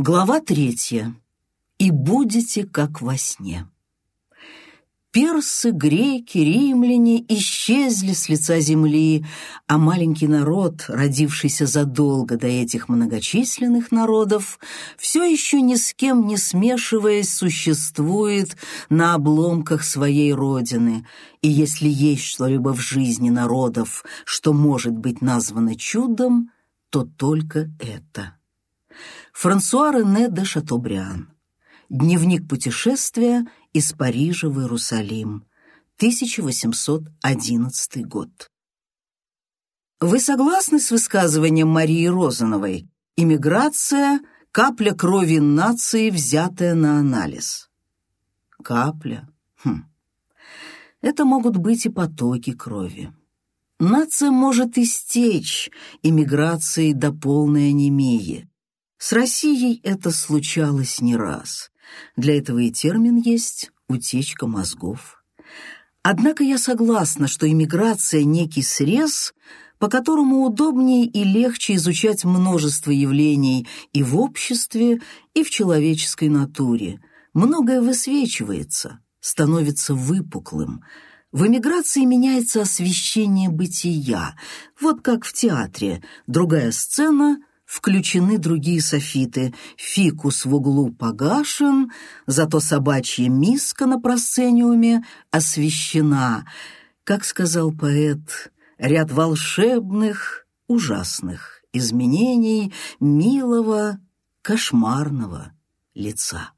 Глава третья. «И будете, как во сне». Персы, греки, римляне исчезли с лица земли, а маленький народ, родившийся задолго до этих многочисленных народов, все еще ни с кем не смешиваясь, существует на обломках своей родины. И если есть что-либо в жизни народов, что может быть названо чудом, то только это. Франсуа Рене де Шатобриан. Дневник путешествия из Парижа в Иерусалим. 1811 год. Вы согласны с высказыванием Марии Розановой? Иммиграция – капля крови нации, взятая на анализ. Капля? Хм. Это могут быть и потоки крови. Нация может истечь иммиграцией до полной анемии. С Россией это случалось не раз. Для этого и термин есть «утечка мозгов». Однако я согласна, что иммиграция – некий срез, по которому удобнее и легче изучать множество явлений и в обществе, и в человеческой натуре. Многое высвечивается, становится выпуклым. В эмиграции меняется освещение бытия, вот как в театре. Другая сцена включены другие софиты. Фикус в углу погашен, зато собачья миска на просцениуме освещена. Как сказал поэт, ряд волшебных, ужасных изменений милого, кошмарного лица.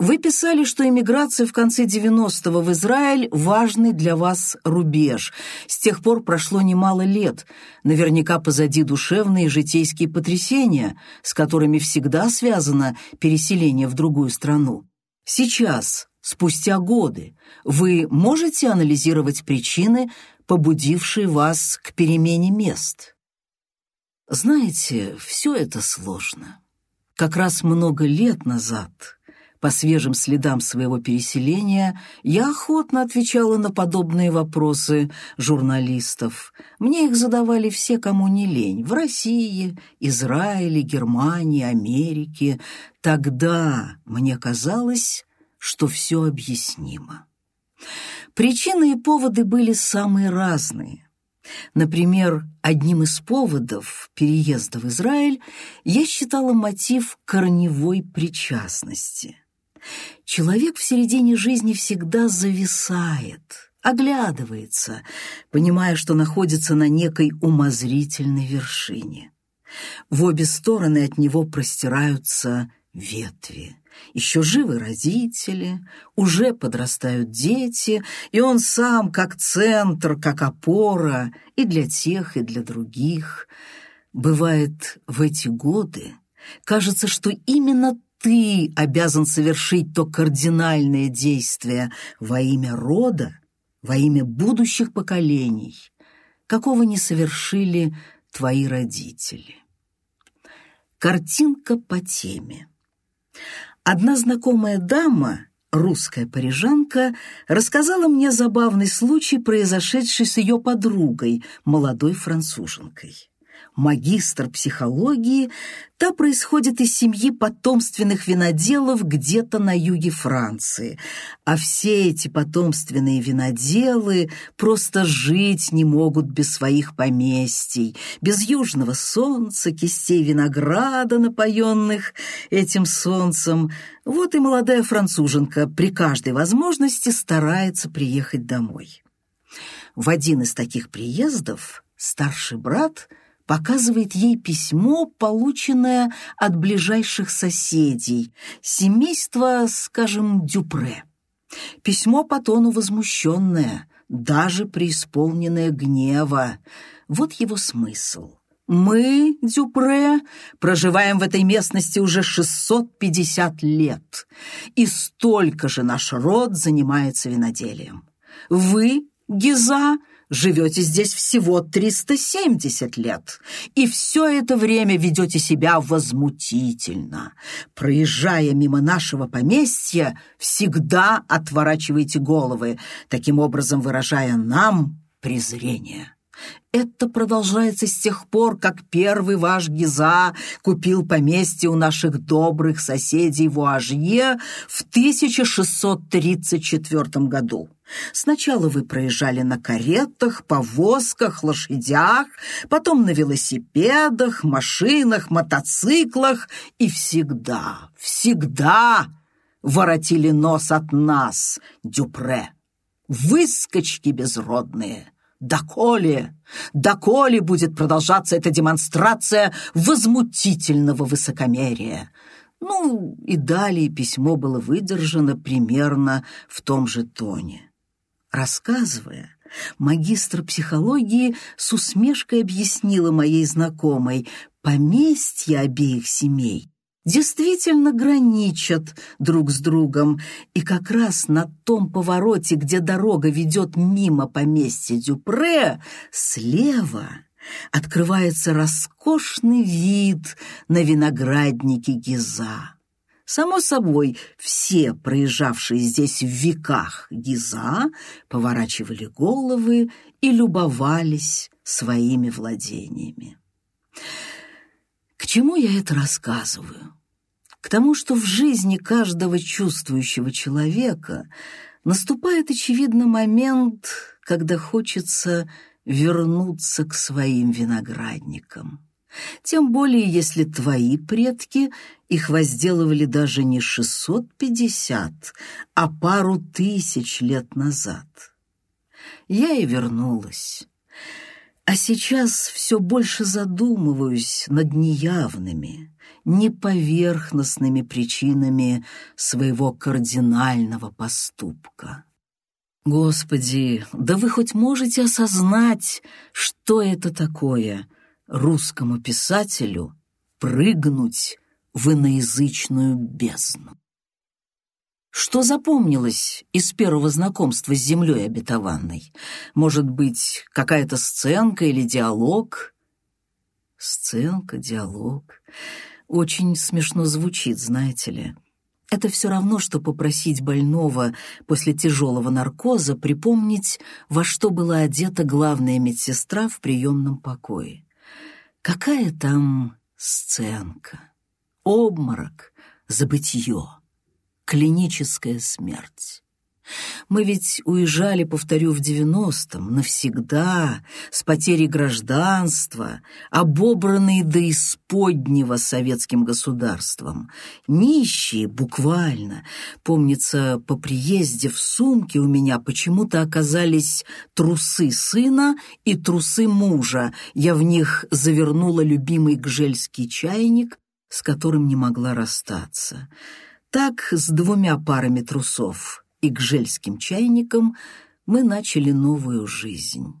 Вы писали, что эмиграция в конце 90-го в Израиль – важный для вас рубеж. С тех пор прошло немало лет. Наверняка позади душевные и житейские потрясения, с которыми всегда связано переселение в другую страну. Сейчас, спустя годы, вы можете анализировать причины, побудившие вас к перемене мест? Знаете, все это сложно. Как раз много лет назад – по свежим следам своего переселения я охотно отвечала на подобные вопросы журналистов. Мне их задавали все, кому не лень, в России, Израиле, Германии, Америке. Тогда мне казалось, что все объяснимо. Причины и поводы были самые разные. Например, одним из поводов переезда в Израиль я считала мотив корневой причастности. Человек в середине жизни всегда зависает, оглядывается, понимая, что находится на некой умозрительной вершине. В обе стороны от него простираются ветви. Еще живы родители, уже подрастают дети, и он сам как центр, как опора и для тех, и для других. Бывает, в эти годы кажется, что именно ты обязан совершить то кардинальное действие во имя рода, во имя будущих поколений, какого не совершили твои родители. Картинка по теме. Одна знакомая дама, русская парижанка, рассказала мне забавный случай, произошедший с ее подругой, молодой француженкой магистр психологии, та происходит из семьи потомственных виноделов где-то на юге Франции. А все эти потомственные виноделы просто жить не могут без своих поместий, без южного солнца, кистей винограда, напоенных этим солнцем. Вот и молодая француженка при каждой возможности старается приехать домой. В один из таких приездов старший брат – показывает ей письмо, полученное от ближайших соседей, семейства, скажем, Дюпре. Письмо по тону возмущенное, даже преисполненное гнева. Вот его смысл. Мы, Дюпре, проживаем в этой местности уже 650 лет, и столько же наш род занимается виноделием. Вы, Гиза, живете здесь всего 370 лет, и все это время ведете себя возмутительно. Проезжая мимо нашего поместья, всегда отворачиваете головы, таким образом выражая нам презрение. Это продолжается с тех пор, как первый ваш Гиза купил поместье у наших добрых соседей в Уажье в 1634 году. Сначала вы проезжали на каретах, повозках, лошадях, потом на велосипедах, машинах, мотоциклах и всегда, всегда воротили нос от нас, Дюпре. Выскочки безродные. Доколе, доколе будет продолжаться эта демонстрация возмутительного высокомерия? Ну, и далее письмо было выдержано примерно в том же тоне. Рассказывая, магистр психологии с усмешкой объяснила моей знакомой поместья обеих семей действительно граничат друг с другом, и как раз на том повороте, где дорога ведет мимо поместья Дюпре, слева открывается роскошный вид на виноградники Гиза. Само собой, все проезжавшие здесь в веках Гиза поворачивали головы и любовались своими владениями. К чему я это рассказываю? К тому, что в жизни каждого чувствующего человека наступает, очевидно, момент, когда хочется вернуться к своим виноградникам. Тем более, если твои предки их возделывали даже не 650, а пару тысяч лет назад. Я и вернулась. А сейчас все больше задумываюсь над неявными, неповерхностными причинами своего кардинального поступка. Господи, да вы хоть можете осознать, что это такое русскому писателю прыгнуть в иноязычную бездну? Что запомнилось из первого знакомства с землей обетованной? Может быть, какая-то сценка или диалог? Сценка, диалог. Очень смешно звучит, знаете ли. Это все равно, что попросить больного после тяжелого наркоза припомнить, во что была одета главная медсестра в приемном покое. Какая там сценка? Обморок, забытье клиническая смерть. Мы ведь уезжали, повторю, в девяностом, навсегда, с потерей гражданства, обобранные до исподнего советским государством. Нищие, буквально. Помнится, по приезде в сумке у меня почему-то оказались трусы сына и трусы мужа. Я в них завернула любимый гжельский чайник, с которым не могла расстаться. Так, с двумя парами трусов и гжельским чайником мы начали новую жизнь.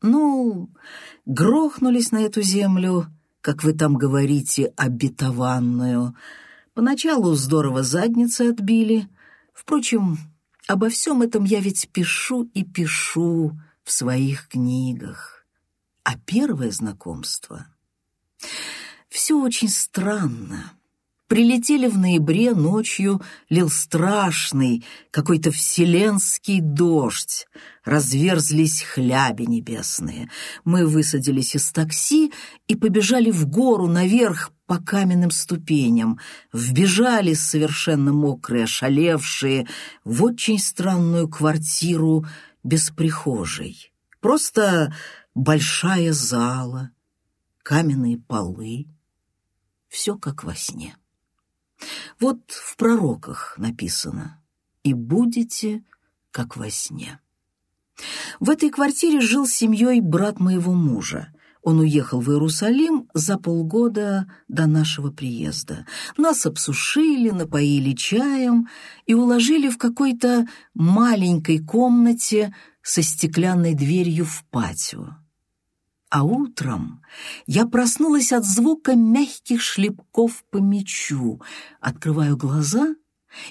Ну, грохнулись на эту землю, как вы там говорите, обетованную. Поначалу здорово задницы отбили. Впрочем, обо всем этом я ведь пишу и пишу в своих книгах. А первое знакомство... Все очень странно. Прилетели в ноябре ночью, лил страшный, какой-то вселенский дождь. Разверзлись хляби небесные. Мы высадились из такси и побежали в гору наверх по каменным ступеням. Вбежали совершенно мокрые, ошалевшие, в очень странную квартиру без прихожей. Просто большая зала, каменные полы. Все как во сне. Вот в пророках написано «И будете, как во сне». В этой квартире жил с семьей брат моего мужа. Он уехал в Иерусалим за полгода до нашего приезда. Нас обсушили, напоили чаем и уложили в какой-то маленькой комнате со стеклянной дверью в патио а утром я проснулась от звука мягких шлепков по мячу, открываю глаза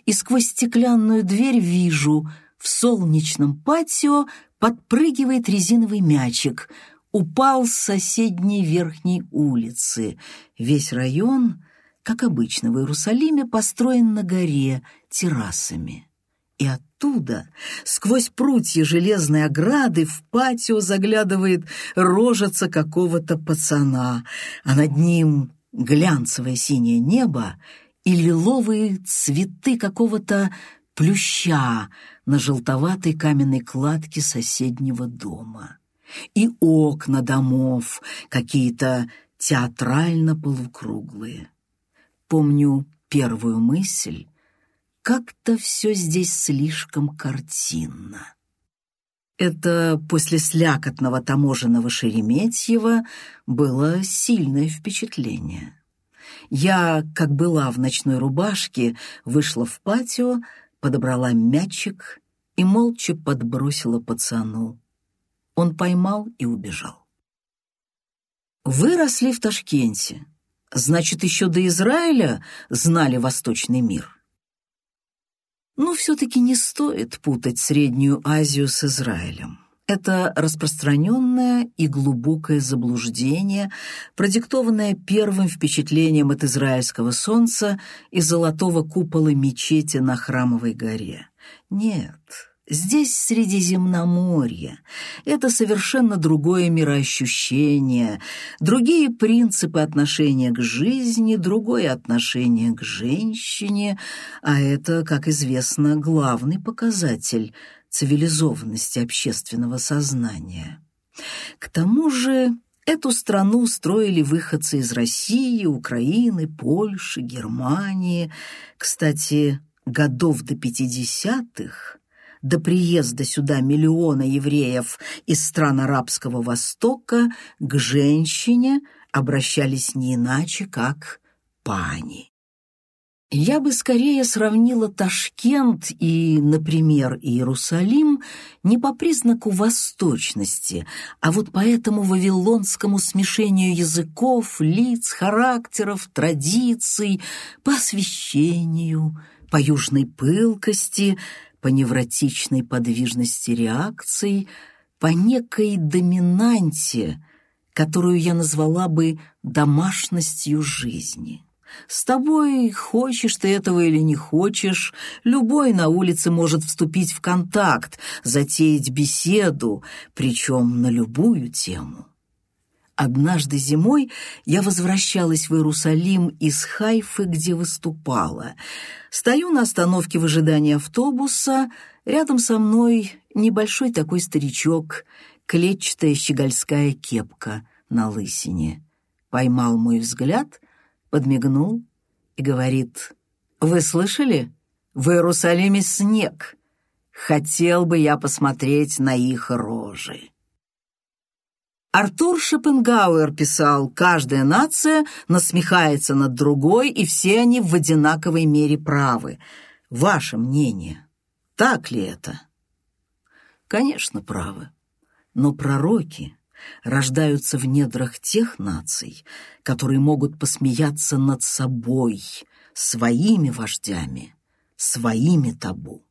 и сквозь стеклянную дверь вижу, в солнечном патио подпрыгивает резиновый мячик, упал с соседней верхней улицы. Весь район, как обычно в Иерусалиме, построен на горе террасами. И оттуда, сквозь прутья железной ограды, в патио заглядывает рожица какого-то пацана, а над ним глянцевое синее небо и лиловые цветы какого-то плюща на желтоватой каменной кладке соседнего дома. И окна домов какие-то театрально полукруглые. Помню первую мысль, как-то все здесь слишком картинно. Это после слякотного таможенного Шереметьева было сильное впечатление. Я, как была в ночной рубашке, вышла в патио, подобрала мячик и молча подбросила пацану. Он поймал и убежал. Выросли в Ташкенте. Значит, еще до Израиля знали восточный мир. Но все-таки не стоит путать Среднюю Азию с Израилем. Это распространенное и глубокое заблуждение, продиктованное первым впечатлением от израильского солнца и золотого купола мечети на Храмовой горе. Нет, Здесь Средиземноморье. Это совершенно другое мироощущение, другие принципы отношения к жизни, другое отношение к женщине, а это, как известно, главный показатель цивилизованности общественного сознания. К тому же Эту страну строили выходцы из России, Украины, Польши, Германии. Кстати, годов до 50-х до приезда сюда миллиона евреев из стран Арабского Востока к женщине обращались не иначе, как пани. Я бы скорее сравнила Ташкент и, например, Иерусалим не по признаку восточности, а вот по этому вавилонскому смешению языков, лиц, характеров, традиций, по освещению, по южной пылкости, по невротичной подвижности реакций, по некой доминанте, которую я назвала бы домашностью жизни. С тобой, хочешь ты этого или не хочешь, любой на улице может вступить в контакт, затеять беседу, причем на любую тему. Однажды зимой я возвращалась в Иерусалим из Хайфы, где выступала. Стою на остановке в ожидании автобуса. Рядом со мной небольшой такой старичок, клетчатая щегольская кепка на лысине. Поймал мой взгляд, подмигнул и говорит, «Вы слышали? В Иерусалиме снег. Хотел бы я посмотреть на их рожи». Артур Шопенгауэр писал, «Каждая нация насмехается над другой, и все они в одинаковой мере правы. Ваше мнение, так ли это?» Конечно, правы. Но пророки рождаются в недрах тех наций, которые могут посмеяться над собой, своими вождями, своими табу.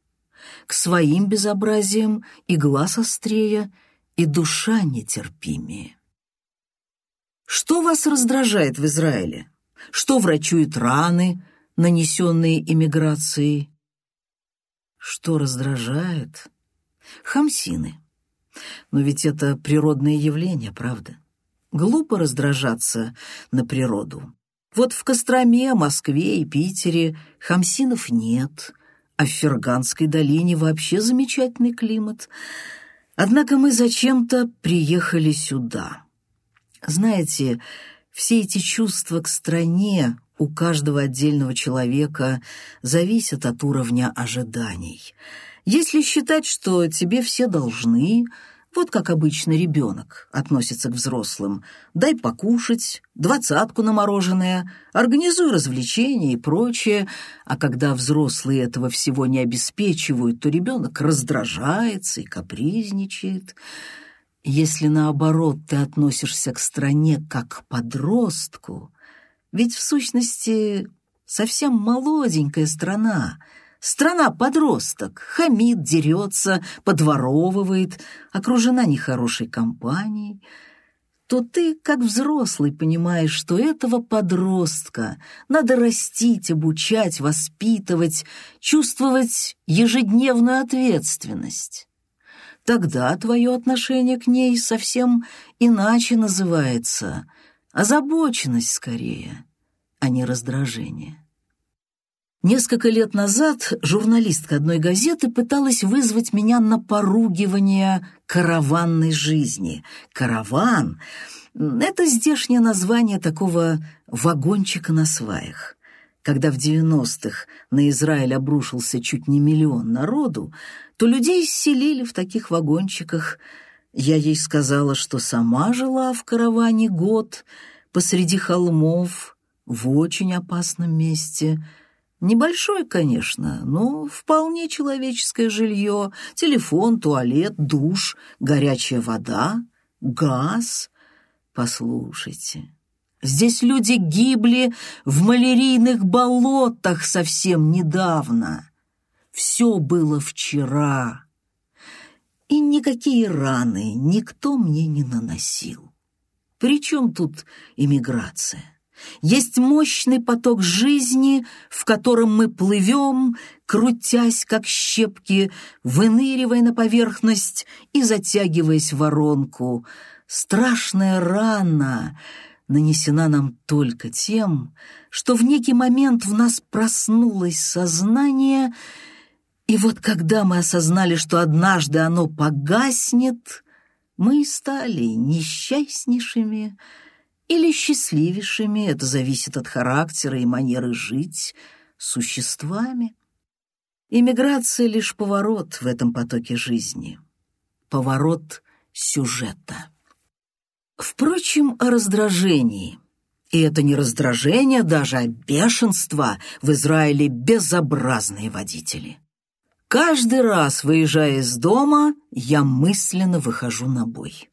К своим безобразиям и глаз острее — и душа нетерпимее. Что вас раздражает в Израиле? Что врачуют раны, нанесенные эмиграцией? Что раздражает? Хамсины. Но ведь это природное явление, правда? Глупо раздражаться на природу. Вот в Костроме, Москве и Питере хамсинов нет, а в Ферганской долине вообще замечательный климат — Однако мы зачем-то приехали сюда. Знаете, все эти чувства к стране у каждого отдельного человека зависят от уровня ожиданий. Если считать, что тебе все должны, вот как обычно ребенок относится к взрослым. Дай покушать, двадцатку на мороженое, организуй развлечения и прочее. А когда взрослые этого всего не обеспечивают, то ребенок раздражается и капризничает. Если, наоборот, ты относишься к стране как к подростку, ведь в сущности совсем молоденькая страна — Страна-подросток, хамит, дерется, подворовывает, окружена нехорошей компанией, то ты, как взрослый, понимаешь, что этого подростка надо растить, обучать, воспитывать, чувствовать ежедневную ответственность. Тогда твое отношение к ней совсем иначе называется — озабоченность скорее, а не раздражение. Несколько лет назад журналистка одной газеты пыталась вызвать меня на поругивание караванной жизни. Караван — это здешнее название такого вагончика на сваях. Когда в 90-х на Израиль обрушился чуть не миллион народу, то людей селили в таких вагончиках. Я ей сказала, что сама жила в караване год посреди холмов в очень опасном месте — Небольшое, конечно, но вполне человеческое жилье, телефон, туалет, душ, горячая вода, газ. Послушайте, здесь люди гибли в малярийных болотах совсем недавно. Все было вчера. И никакие раны никто мне не наносил. Причем тут иммиграция? Есть мощный поток жизни, в котором мы плывем, крутясь, как щепки, выныривая на поверхность и затягиваясь в воронку. Страшная рана нанесена нам только тем, что в некий момент в нас проснулось сознание, и вот когда мы осознали, что однажды оно погаснет, мы стали несчастнейшими, или счастливейшими, это зависит от характера и манеры жить, существами. Иммиграция — лишь поворот в этом потоке жизни, поворот сюжета. Впрочем, о раздражении. И это не раздражение даже, а бешенство в Израиле безобразные водители. Каждый раз, выезжая из дома, я мысленно выхожу на бой.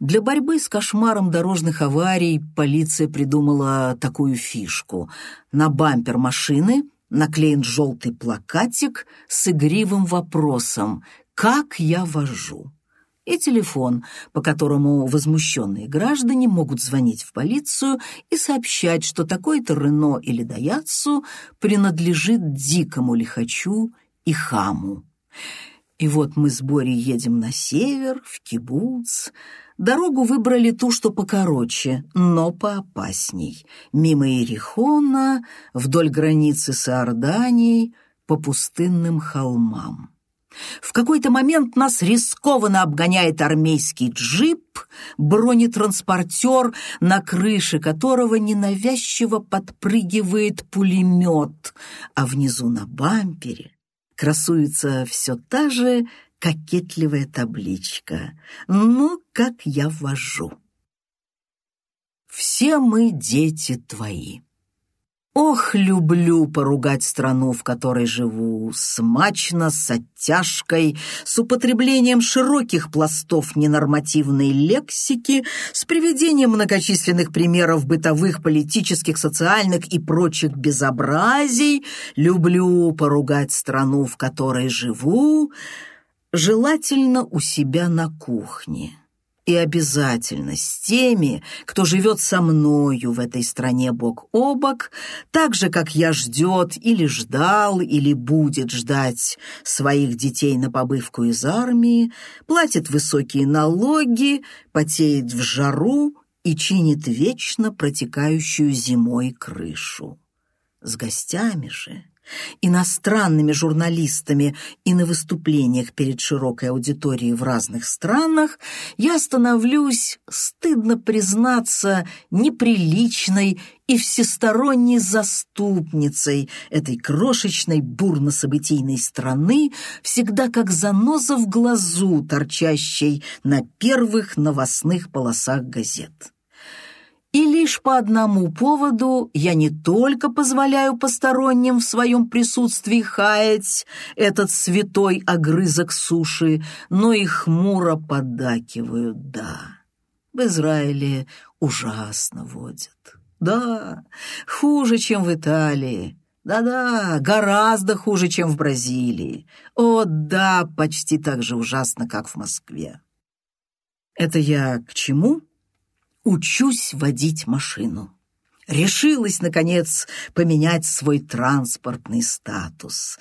Для борьбы с кошмаром дорожных аварий полиция придумала такую фишку. На бампер машины наклеен желтый плакатик с игривым вопросом «Как я вожу?». И телефон, по которому возмущенные граждане могут звонить в полицию и сообщать, что такой-то Рено или Даяцу принадлежит дикому лихачу и хаму. И вот мы с Борей едем на север, в кибуц, Дорогу выбрали ту, что покороче, но поопасней. Мимо Иерихона, вдоль границы с Иорданией, по пустынным холмам. В какой-то момент нас рискованно обгоняет армейский джип, бронетранспортер, на крыше которого ненавязчиво подпрыгивает пулемет, а внизу на бампере красуется все та же кокетливая табличка. Ну, как я вожу. Все мы дети твои. Ох, люблю поругать страну, в которой живу, смачно, с оттяжкой, с употреблением широких пластов ненормативной лексики, с приведением многочисленных примеров бытовых, политических, социальных и прочих безобразий. Люблю поругать страну, в которой живу, желательно у себя на кухне. И обязательно с теми, кто живет со мною в этой стране бок о бок, так же, как я ждет или ждал, или будет ждать своих детей на побывку из армии, платит высокие налоги, потеет в жару и чинит вечно протекающую зимой крышу. С гостями же иностранными журналистами и на выступлениях перед широкой аудиторией в разных странах, я становлюсь, стыдно признаться, неприличной и всесторонней заступницей этой крошечной бурно-событийной страны, всегда как заноза в глазу, торчащей на первых новостных полосах газет. И лишь по одному поводу я не только позволяю посторонним в своем присутствии хаять этот святой огрызок суши, но и хмуро поддакиваю «да». В Израиле ужасно водят. Да, хуже, чем в Италии. Да-да, гораздо хуже, чем в Бразилии. О, да, почти так же ужасно, как в Москве. Это я к чему? Учусь водить машину. Решилась, наконец, поменять свой транспортный статус.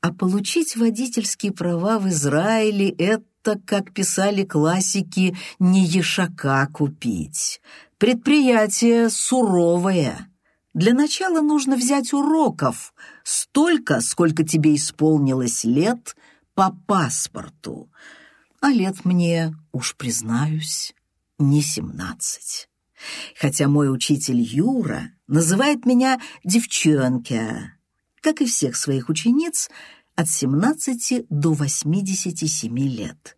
А получить водительские права в Израиле — это, как писали классики, не ешака купить. Предприятие суровое. Для начала нужно взять уроков, столько, сколько тебе исполнилось лет по паспорту. А лет мне, уж признаюсь, не семнадцать хотя мой учитель Юра называет меня девчонка, как и всех своих учениц от 17 до 87 лет.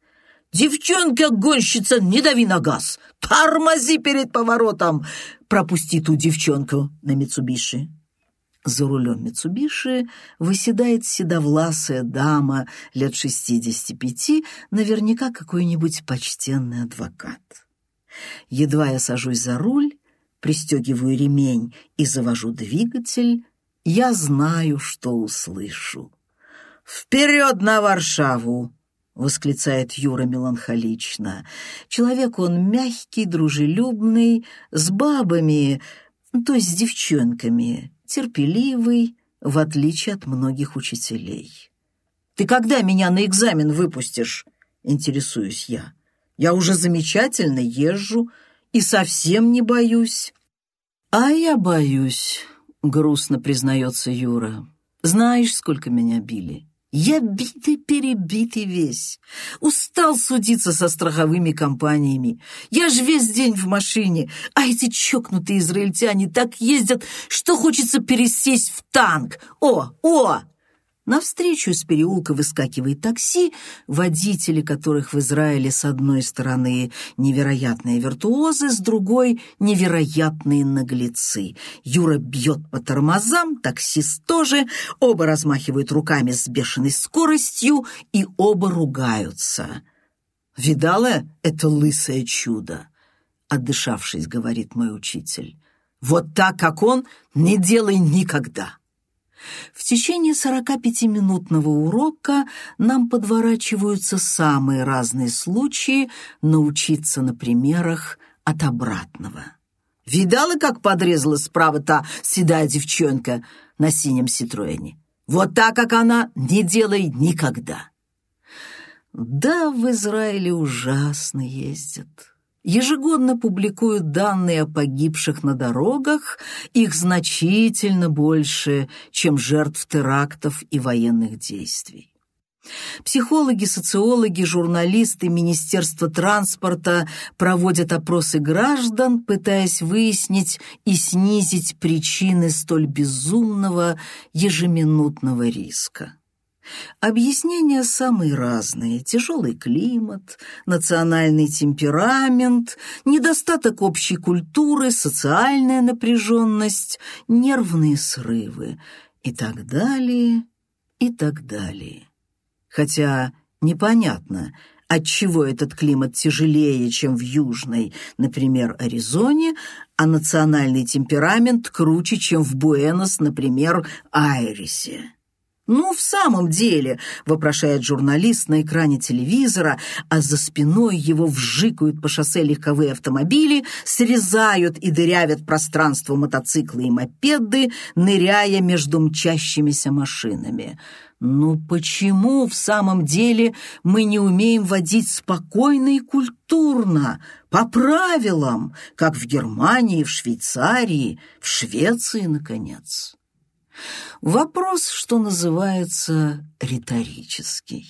«Девчонка-гонщица, не дави на газ! Тормози перед поворотом! Пропусти ту девчонку на Митсубиши!» За рулем Митсубиши выседает седовласая дама лет 65, наверняка какой-нибудь почтенный адвокат. Едва я сажусь за руль, пристегиваю ремень и завожу двигатель, я знаю, что услышу. «Вперед на Варшаву!» — восклицает Юра меланхолично. Человек он мягкий, дружелюбный, с бабами, то есть с девчонками, терпеливый, в отличие от многих учителей. «Ты когда меня на экзамен выпустишь?» — интересуюсь я. Я уже замечательно езжу и совсем не боюсь». «А я боюсь», — грустно признается Юра. «Знаешь, сколько меня били? Я битый-перебитый весь. Устал судиться со страховыми компаниями. Я же весь день в машине, а эти чокнутые израильтяне так ездят, что хочется пересесть в танк. О, о!» Навстречу из переулка выскакивает такси, водители которых в Израиле с одной стороны невероятные виртуозы, с другой — невероятные наглецы. Юра бьет по тормозам, таксист тоже, оба размахивают руками с бешеной скоростью и оба ругаются. «Видала это лысое чудо?» — отдышавшись, говорит мой учитель. «Вот так, как он, не делай никогда!» В течение 45-минутного урока нам подворачиваются самые разные случаи научиться на примерах от обратного. Видала, как подрезала справа та седая девчонка на синем Ситроэне? Вот так, как она, не делай никогда. Да, в Израиле ужасно ездят ежегодно публикуют данные о погибших на дорогах, их значительно больше, чем жертв терактов и военных действий. Психологи, социологи, журналисты Министерства транспорта проводят опросы граждан, пытаясь выяснить и снизить причины столь безумного ежеминутного риска. Объяснения самые разные. Тяжелый климат, национальный темперамент, недостаток общей культуры, социальная напряженность, нервные срывы и так далее, и так далее. Хотя непонятно, отчего этот климат тяжелее, чем в южной, например, Аризоне, а национальный темперамент круче, чем в Буэнос, например, Айресе. «Ну, в самом деле», — вопрошает журналист на экране телевизора, а за спиной его вжикают по шоссе легковые автомобили, срезают и дырявят пространство мотоциклы и мопеды, ныряя между мчащимися машинами. «Ну почему в самом деле мы не умеем водить спокойно и культурно, по правилам, как в Германии, в Швейцарии, в Швеции, наконец?» Вопрос, что называется, риторический.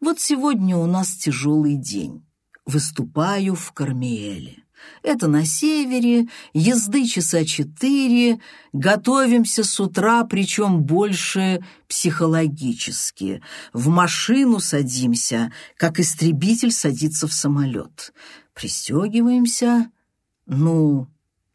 Вот сегодня у нас тяжелый день. Выступаю в Кармиэле. Это на севере, езды часа четыре, готовимся с утра, причем больше психологически. В машину садимся, как истребитель садится в самолет. Пристегиваемся, ну,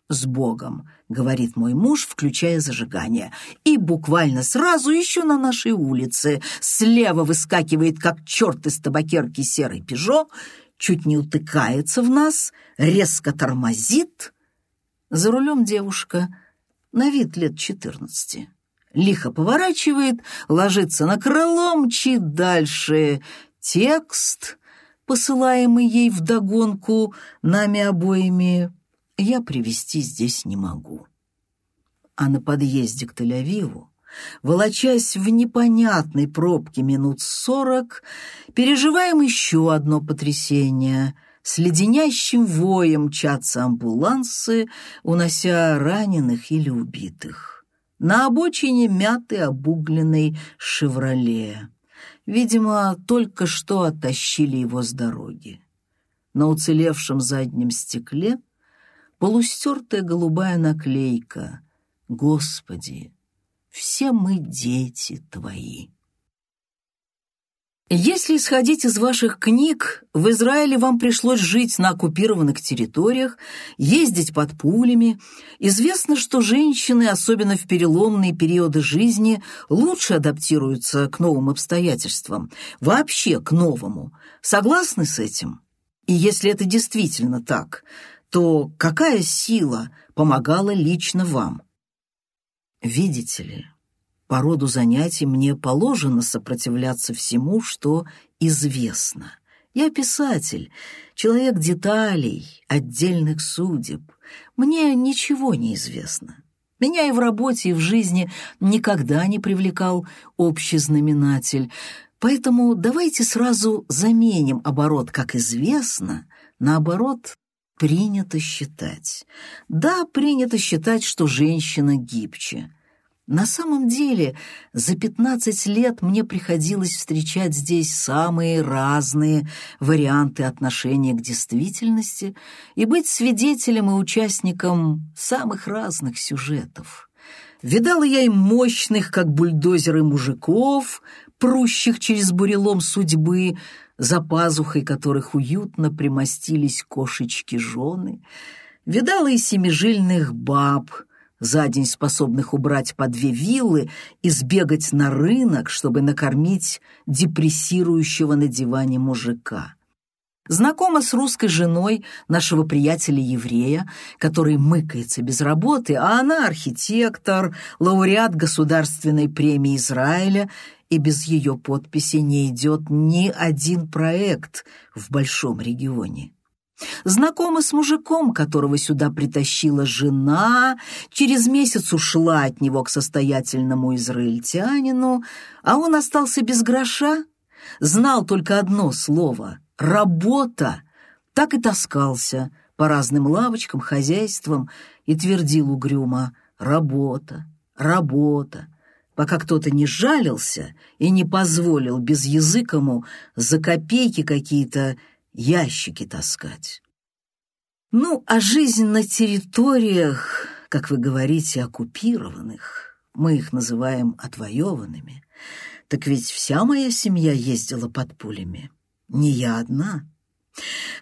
с Богом, говорит мой муж, включая зажигание. И буквально сразу еще на нашей улице слева выскакивает, как черт из табакерки, серый «Пежо», чуть не утыкается в нас, резко тормозит. За рулем девушка на вид лет четырнадцати. Лихо поворачивает, ложится на крыло, мчит дальше. Текст посылаемый ей вдогонку нами обоими, я привести здесь не могу. А на подъезде к Тель-Авиву, волочась в непонятной пробке минут сорок, переживаем еще одно потрясение — с леденящим воем мчатся амбулансы, унося раненых или убитых. На обочине мятый обугленный «Шевроле». Видимо, только что оттащили его с дороги. На уцелевшем заднем стекле полустертая голубая наклейка «Господи, все мы дети Твои». Если исходить из ваших книг, в Израиле вам пришлось жить на оккупированных территориях, ездить под пулями. Известно, что женщины, особенно в переломные периоды жизни, лучше адаптируются к новым обстоятельствам, вообще к новому. Согласны с этим? И если это действительно так, то какая сила помогала лично вам? Видите ли, по роду занятий мне положено сопротивляться всему, что известно. Я писатель, человек деталей, отдельных судеб. Мне ничего не известно. Меня и в работе, и в жизни никогда не привлекал общий знаменатель. Поэтому давайте сразу заменим оборот «как известно» на оборот «принято считать». Да, принято считать, что женщина гибче. На самом деле, за 15 лет мне приходилось встречать здесь самые разные варианты отношения к действительности и быть свидетелем и участником самых разных сюжетов. Видала я и мощных, как бульдозеры, мужиков, прущих через бурелом судьбы, за пазухой которых уютно примостились кошечки-жены. Видала и семижильных баб — за день способных убрать по две виллы и сбегать на рынок, чтобы накормить депрессирующего на диване мужика. Знакома с русской женой нашего приятеля-еврея, который мыкается без работы, а она архитектор, лауреат Государственной премии Израиля, и без ее подписи не идет ни один проект в большом регионе. Знакома с мужиком, которого сюда притащила жена, через месяц ушла от него к состоятельному израильтянину, а он остался без гроша, знал только одно слово — «работа», так и таскался по разным лавочкам, хозяйствам и твердил угрюмо «работа, работа», пока кто-то не жалился и не позволил безязыкому за копейки какие-то ящики таскать. Ну, а жизнь на территориях, как вы говорите, оккупированных, мы их называем отвоеванными, так ведь вся моя семья ездила под пулями, не я одна.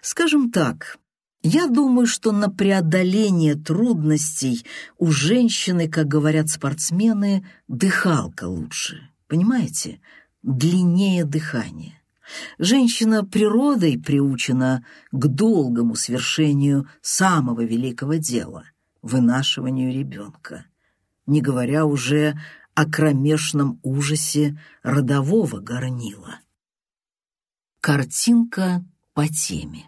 Скажем так, я думаю, что на преодоление трудностей у женщины, как говорят спортсмены, дыхалка лучше, понимаете, длиннее дыхание. Женщина природой приучена к долгому свершению самого великого дела — вынашиванию ребенка, не говоря уже о кромешном ужасе родового горнила. Картинка по теме.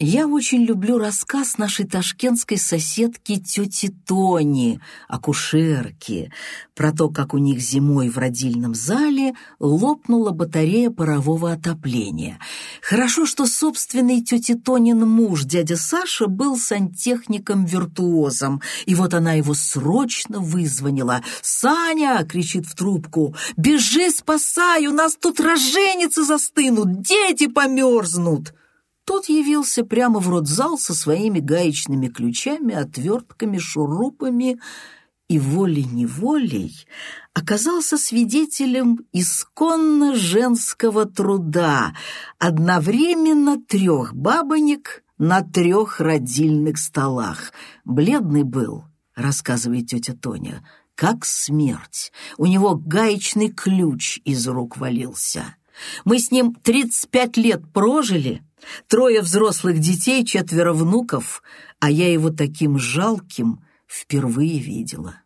Я очень люблю рассказ нашей ташкентской соседки тети Тони, акушерки, про то, как у них зимой в родильном зале лопнула батарея парового отопления. Хорошо, что собственный тети Тонин муж, дядя Саша, был сантехником-виртуозом, и вот она его срочно вызвонила. «Саня!» — кричит в трубку. «Бежи, спасай! У нас тут роженицы застынут, дети померзнут!» Тот явился прямо в родзал со своими гаечными ключами, отвертками, шурупами и волей-неволей оказался свидетелем исконно женского труда, одновременно трех бабонек на трех родильных столах. Бледный был, рассказывает тетя Тоня, как смерть. У него гаечный ключ из рук валился. Мы с ним тридцать пять лет прожили, Трое взрослых детей, четверо внуков, а я его таким жалким впервые видела.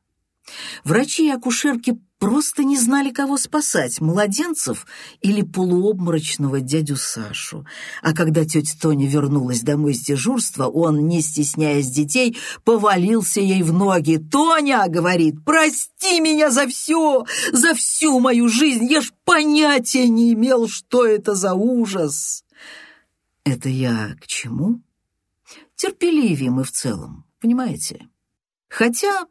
Врачи и акушерки просто не знали, кого спасать, младенцев или полуобморочного дядю Сашу. А когда тетя Тоня вернулась домой с дежурства, он, не стесняясь детей, повалился ей в ноги. «Тоня!» — говорит, «прости меня за все, за всю мою жизнь! Я ж понятия не имел, что это за ужас!» Это я к чему? Терпеливее мы в целом, понимаете? Хотя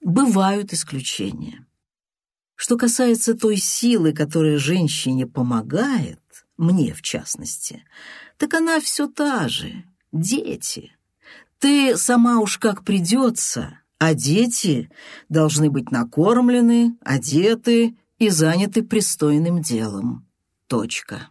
бывают исключения. Что касается той силы, которая женщине помогает, мне в частности, так она все та же — дети. Ты сама уж как придется, а дети должны быть накормлены, одеты и заняты пристойным делом. Точка.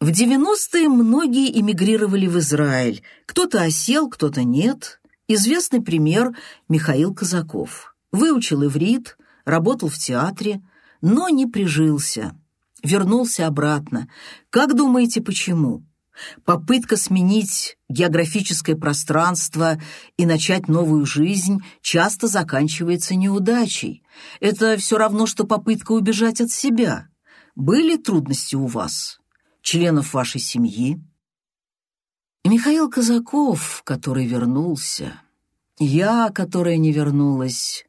В 90-е многие эмигрировали в Израиль. Кто-то осел, кто-то нет. Известный пример — Михаил Казаков. Выучил иврит, работал в театре, но не прижился, вернулся обратно. Как думаете, почему? Попытка сменить географическое пространство и начать новую жизнь часто заканчивается неудачей. Это все равно, что попытка убежать от себя. Были трудности у вас, членов вашей семьи? Михаил Казаков, который вернулся, я, которая не вернулась,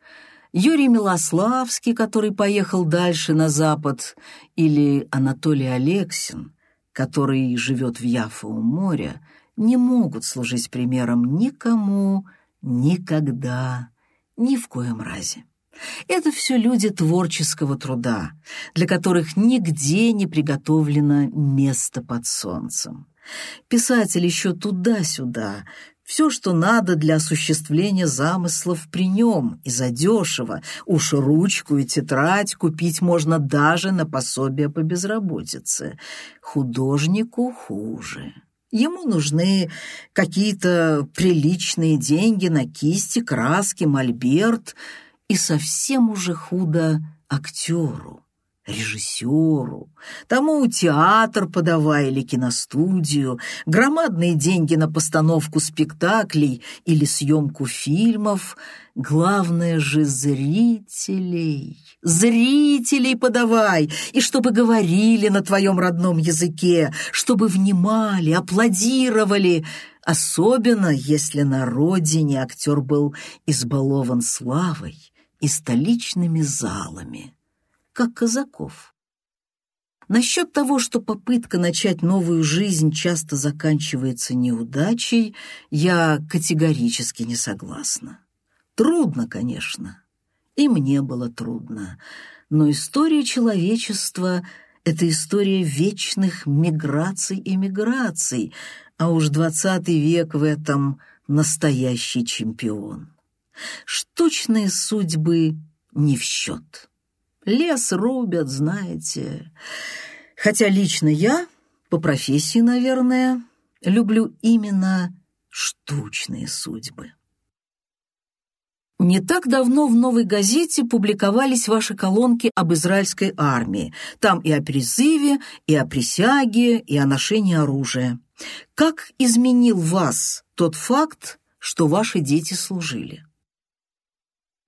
Юрий Милославский, который поехал дальше на запад, или Анатолий Алексин, который живет в Яфа у моря, не могут служить примером никому, никогда, ни в коем разе. Это все люди творческого труда, для которых нигде не приготовлено место под солнцем. Писатель еще туда-сюда, все, что надо для осуществления замыслов при нем, и задешево. Уж ручку и тетрадь купить можно даже на пособие по безработице. Художнику хуже. Ему нужны какие-то приличные деньги на кисти, краски, мольберт, и совсем уже худо актеру режиссеру, тому театр подавай или киностудию, громадные деньги на постановку спектаклей или съемку фильмов. Главное же зрителей. Зрителей подавай, и чтобы говорили на твоем родном языке, чтобы внимали, аплодировали, особенно если на родине актер был избалован славой и столичными залами как казаков. Насчет того, что попытка начать новую жизнь часто заканчивается неудачей, я категорически не согласна. Трудно, конечно, и мне было трудно, но история человечества — это история вечных миграций и миграций, а уж двадцатый век в этом настоящий чемпион. Штучные судьбы не в счет. Лес рубят, знаете. Хотя лично я, по профессии, наверное, люблю именно штучные судьбы. Не так давно в «Новой газете» публиковались ваши колонки об израильской армии. Там и о призыве, и о присяге, и о ношении оружия. Как изменил вас тот факт, что ваши дети служили?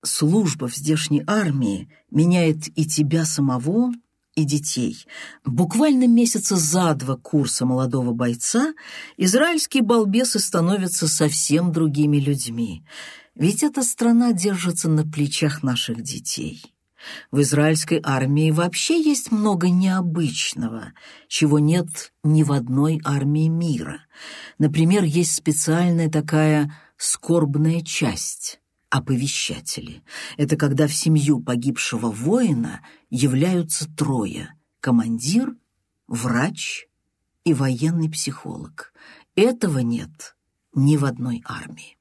Служба в здешней армии меняет и тебя самого, и детей. Буквально месяца за два курса молодого бойца израильские балбесы становятся совсем другими людьми. Ведь эта страна держится на плечах наших детей. В израильской армии вообще есть много необычного, чего нет ни в одной армии мира. Например, есть специальная такая скорбная часть оповещатели. Это когда в семью погибшего воина являются трое – командир, врач и военный психолог. Этого нет ни в одной армии.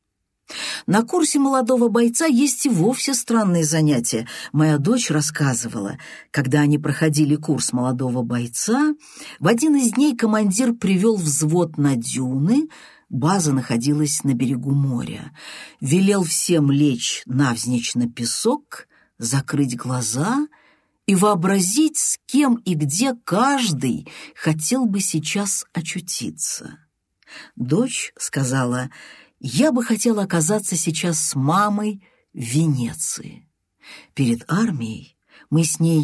На курсе молодого бойца есть и вовсе странные занятия. Моя дочь рассказывала, когда они проходили курс молодого бойца, в один из дней командир привел взвод на дюны – База находилась на берегу моря. Велел всем лечь навзничь на песок, закрыть глаза и вообразить, с кем и где каждый хотел бы сейчас очутиться. Дочь сказала, «Я бы хотела оказаться сейчас с мамой в Венеции». Перед армией мы с ней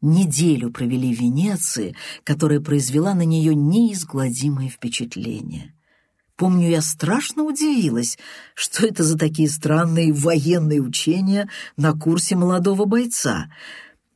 неделю провели в Венеции, которая произвела на нее неизгладимое впечатление. Помню, я страшно удивилась, что это за такие странные военные учения на курсе молодого бойца.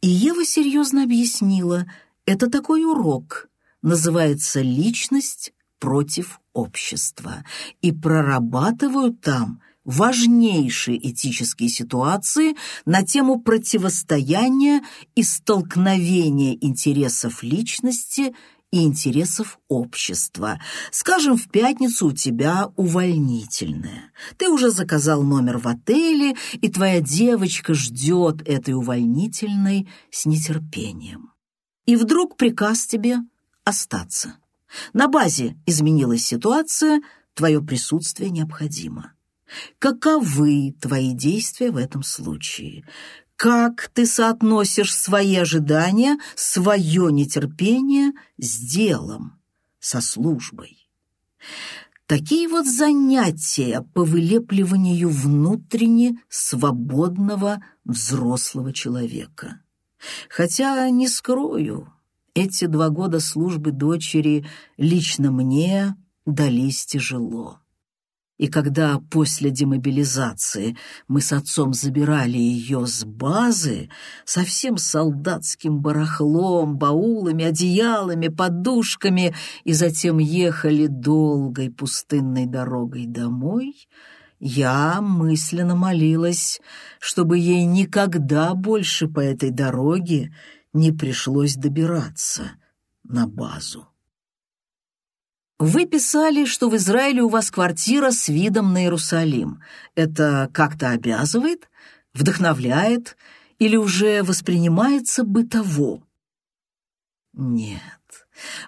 И Ева серьезно объяснила, это такой урок, называется «Личность против общества», и прорабатывают там важнейшие этические ситуации на тему противостояния и столкновения интересов личности и интересов общества. Скажем, в пятницу у тебя увольнительное. Ты уже заказал номер в отеле, и твоя девочка ждет этой увольнительной с нетерпением. И вдруг приказ тебе остаться. На базе изменилась ситуация, твое присутствие необходимо. Каковы твои действия в этом случае? Как ты соотносишь свои ожидания, свое нетерпение с делом, со службой? Такие вот занятия по вылепливанию внутренне свободного взрослого человека. Хотя, не скрою, эти два года службы дочери лично мне дались тяжело. И когда после демобилизации мы с отцом забирали ее с базы, со всем солдатским барахлом, баулами, одеялами, подушками, и затем ехали долгой пустынной дорогой домой, я мысленно молилась, чтобы ей никогда больше по этой дороге не пришлось добираться на базу. Вы писали, что в Израиле у вас квартира с видом на Иерусалим. Это как-то обязывает, вдохновляет или уже воспринимается бытово? Нет.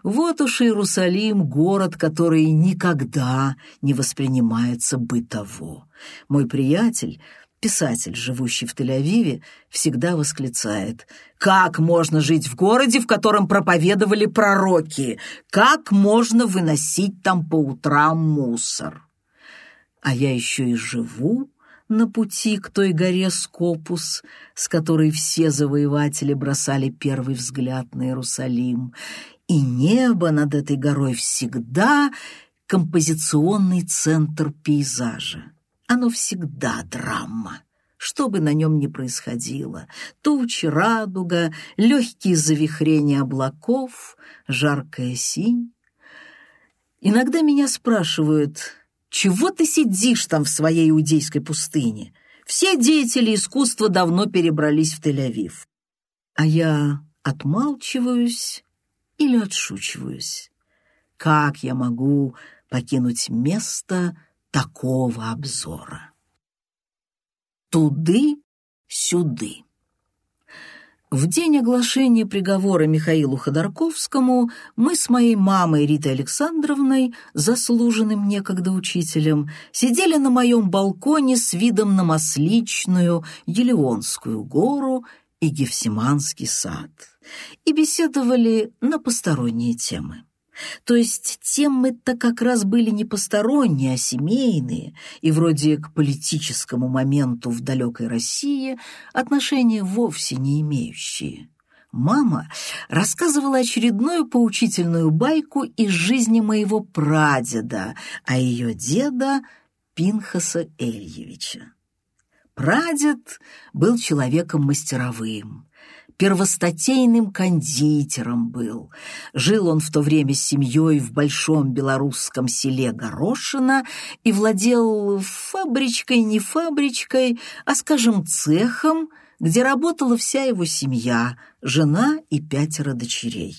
Вот уж Иерусалим — город, который никогда не воспринимается бытово. Мой приятель — Писатель, живущий в Тель-Авиве, всегда восклицает «Как можно жить в городе, в котором проповедовали пророки? Как можно выносить там по утрам мусор?» А я еще и живу на пути к той горе Скопус, с которой все завоеватели бросали первый взгляд на Иерусалим. И небо над этой горой всегда композиционный центр пейзажа. Оно всегда драма, что бы на нем ни происходило. Тучи, радуга, легкие завихрения облаков, жаркая синь. Иногда меня спрашивают, чего ты сидишь там в своей иудейской пустыне? Все деятели искусства давно перебрались в Тель-Авив. А я отмалчиваюсь или отшучиваюсь. Как я могу покинуть место, такого обзора. Туды-сюды. В день оглашения приговора Михаилу Ходорковскому мы с моей мамой Ритой Александровной, заслуженным некогда учителем, сидели на моем балконе с видом на Масличную, Елеонскую гору и Гефсиманский сад и беседовали на посторонние темы. То есть темы-то как раз были не посторонние, а семейные, и вроде к политическому моменту в далекой России отношения вовсе не имеющие. Мама рассказывала очередную поучительную байку из жизни моего прадеда, а ее деда Пинхаса Эльевича. Прадед был человеком мастеровым, первостатейным кондитером был. Жил он в то время с семьей в большом белорусском селе Горошино и владел фабричкой, не фабричкой, а, скажем, цехом, где работала вся его семья, жена и пятеро дочерей.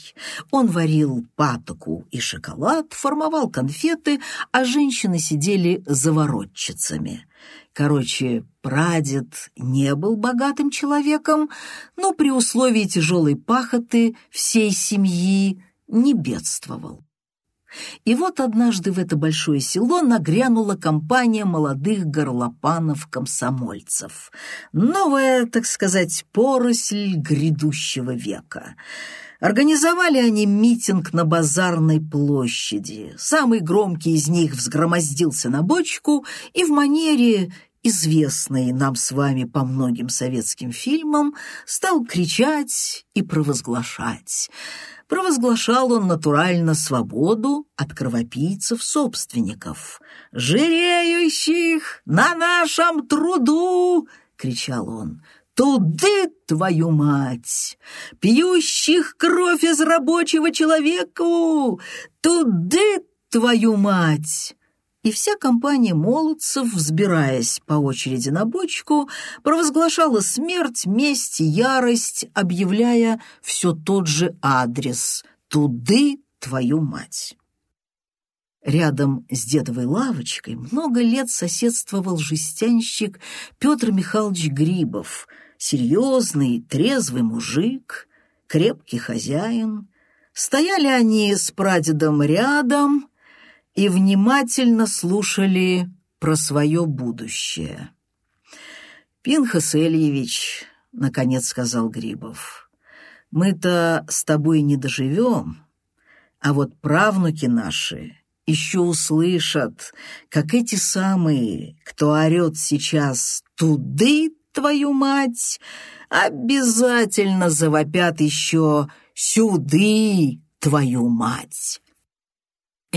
Он варил патоку и шоколад, формовал конфеты, а женщины сидели заворотчицами. Короче, прадед не был богатым человеком, но при условии тяжелой пахоты всей семьи не бедствовал. И вот однажды в это большое село нагрянула компания молодых горлопанов-комсомольцев. Новая, так сказать, поросль грядущего века — Организовали они митинг на базарной площади. Самый громкий из них взгромоздился на бочку и в манере известный нам с вами по многим советским фильмам, стал кричать и провозглашать. Провозглашал он натурально свободу от кровопийцев-собственников. «Жиреющих на нашем труду!» — кричал он. «Туды, твою мать! Пьющих кровь из рабочего человеку! Туды, твою мать!» И вся компания молодцев, взбираясь по очереди на бочку, провозглашала смерть, месть ярость, объявляя все тот же адрес «Туды, твою мать». Рядом с дедовой лавочкой много лет соседствовал жестянщик Петр Михайлович Грибов, серьезный, трезвый мужик, крепкий хозяин. Стояли они с прадедом рядом — и внимательно слушали про свое будущее. «Пинхас Ильевич», — наконец сказал Грибов, — «мы-то с тобой не доживем, а вот правнуки наши еще услышат, как эти самые, кто орет сейчас «туды, твою мать», обязательно завопят еще «сюды, твою мать».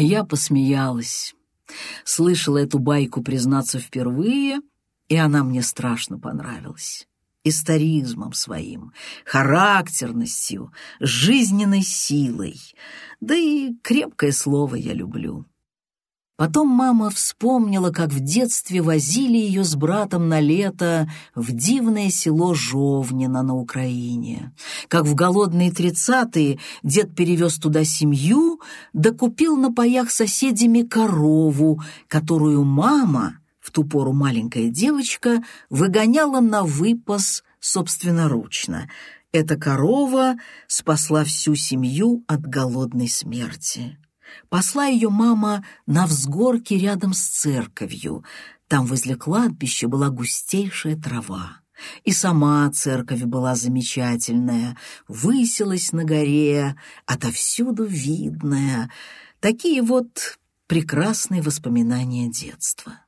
Я посмеялась. Слышала эту байку, признаться, впервые, и она мне страшно понравилась. Историзмом своим, характерностью, жизненной силой. Да и крепкое слово я люблю. Потом мама вспомнила, как в детстве возили ее с братом на лето в дивное село Жовнино на Украине. Как в голодные тридцатые дед перевез туда семью, да купил на паях соседями корову, которую мама, в ту пору маленькая девочка, выгоняла на выпас собственноручно. Эта корова спасла всю семью от голодной смерти. Посла ее мама на взгорке рядом с церковью. Там возле кладбища была густейшая трава. И сама церковь была замечательная, высилась на горе, отовсюду видная. Такие вот прекрасные воспоминания детства.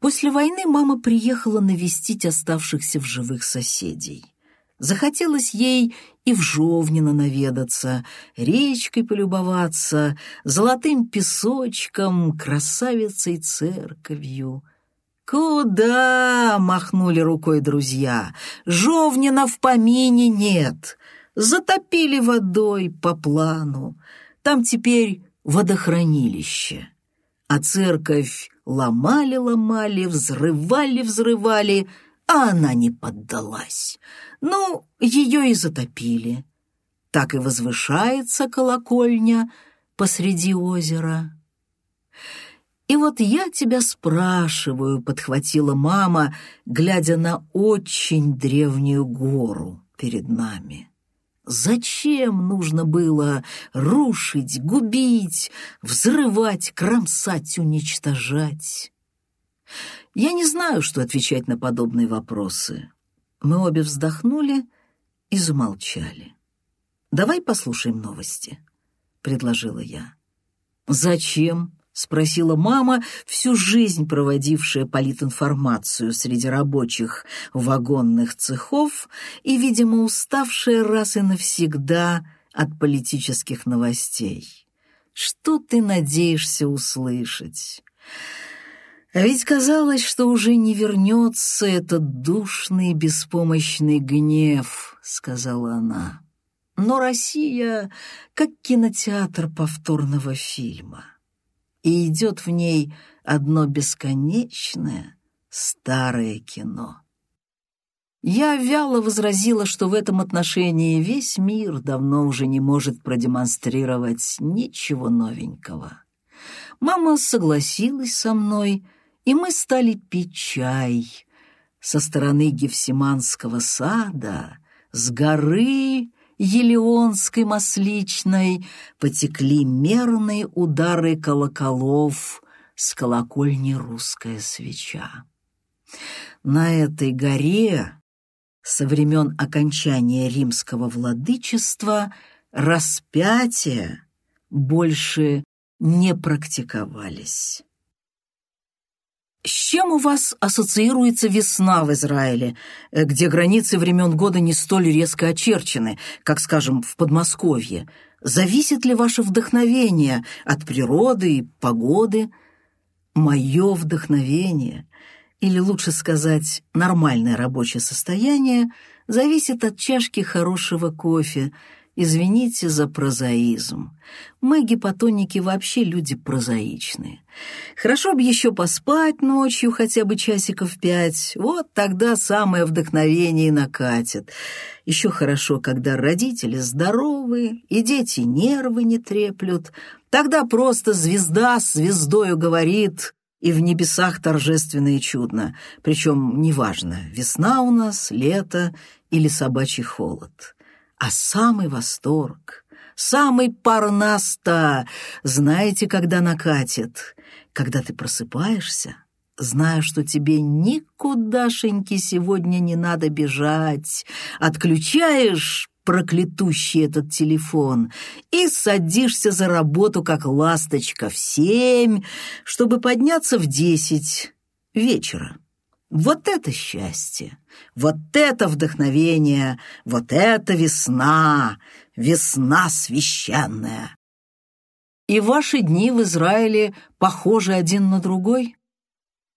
После войны мама приехала навестить оставшихся в живых соседей. Захотелось ей и в Жовнино наведаться, речкой полюбоваться, золотым песочком, красавицей церковью. «Куда?» — махнули рукой друзья. «Жовнина в помине нет. Затопили водой по плану. Там теперь водохранилище. А церковь ломали-ломали, взрывали-взрывали, а она не поддалась». Ну, ее и затопили. Так и возвышается колокольня посреди озера. «И вот я тебя спрашиваю», — подхватила мама, глядя на очень древнюю гору перед нами. «Зачем нужно было рушить, губить, взрывать, кромсать, уничтожать?» Я не знаю, что отвечать на подобные вопросы. Мы обе вздохнули и замолчали. «Давай послушаем новости», — предложила я. «Зачем?» — спросила мама, всю жизнь проводившая политинформацию среди рабочих вагонных цехов и, видимо, уставшая раз и навсегда от политических новостей. «Что ты надеешься услышать?» А ведь казалось, что уже не вернется этот душный беспомощный гнев, сказала она. Но Россия как кинотеатр повторного фильма, и идет в ней одно бесконечное старое кино. Я вяло возразила, что в этом отношении весь мир давно уже не может продемонстрировать ничего новенького. Мама согласилась со мной — и мы стали пить чай. Со стороны Гефсиманского сада, с горы Елеонской масличной потекли мерные удары колоколов с колокольни русская свеча. На этой горе со времен окончания римского владычества распятия больше не практиковались. С чем у вас ассоциируется весна в Израиле, э, где границы времен года не столь резко очерчены, как, скажем, в Подмосковье? Зависит ли ваше вдохновение от природы и погоды? Мое вдохновение, или лучше сказать, нормальное рабочее состояние, зависит от чашки хорошего кофе – Извините за прозаизм. Мы, гипотоники, вообще люди прозаичные. Хорошо бы еще поспать ночью хотя бы часиков пять. Вот тогда самое вдохновение накатит. Еще хорошо, когда родители здоровы и дети нервы не треплют. Тогда просто звезда с звездою говорит, и в небесах торжественно и чудно. Причем неважно, весна у нас, лето или собачий холод. А самый восторг, самый парнаста, знаете, когда накатит? Когда ты просыпаешься, зная, что тебе никудашеньки сегодня не надо бежать, отключаешь проклятущий этот телефон и садишься за работу, как ласточка, в семь, чтобы подняться в десять вечера. Вот это счастье, вот это вдохновение, вот это весна, весна священная. И ваши дни в Израиле похожи один на другой?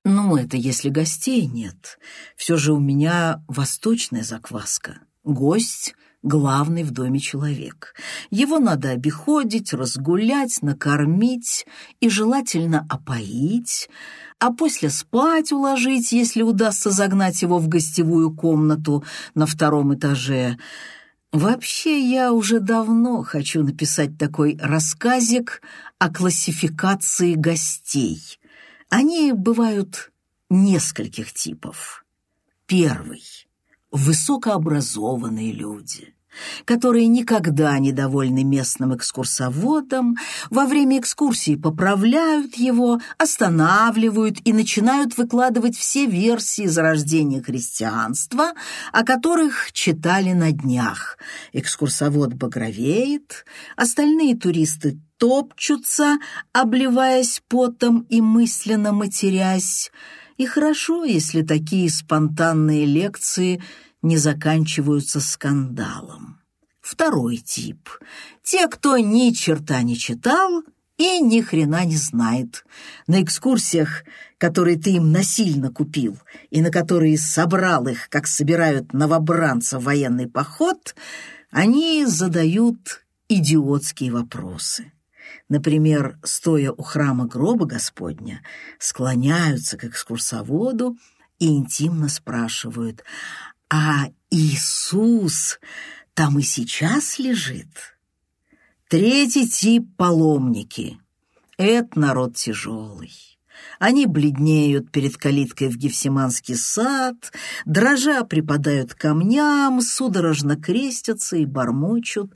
Ну, это если гостей нет. Все же у меня восточная закваска. Гость — главный в доме человек. Его надо обиходить, разгулять, накормить и желательно опоить — а после спать уложить, если удастся загнать его в гостевую комнату на втором этаже. Вообще, я уже давно хочу написать такой рассказик о классификации гостей. Они бывают нескольких типов. Первый — высокообразованные люди — которые никогда не довольны местным экскурсоводом, во время экскурсии поправляют его, останавливают и начинают выкладывать все версии зарождения христианства, о которых читали на днях. Экскурсовод багровеет, остальные туристы топчутся, обливаясь потом и мысленно матерясь. И хорошо, если такие спонтанные лекции – не заканчиваются скандалом. Второй тип — те, кто ни черта не читал и ни хрена не знает. На экскурсиях, которые ты им насильно купил и на которые собрал их, как собирают новобранца в военный поход, они задают идиотские вопросы. Например, стоя у храма гроба Господня, склоняются к экскурсоводу и интимно спрашивают, а Иисус там и сейчас лежит. Третий тип — паломники. Это народ тяжелый. Они бледнеют перед калиткой в Гефсиманский сад, дрожа припадают к камням, судорожно крестятся и бормочут.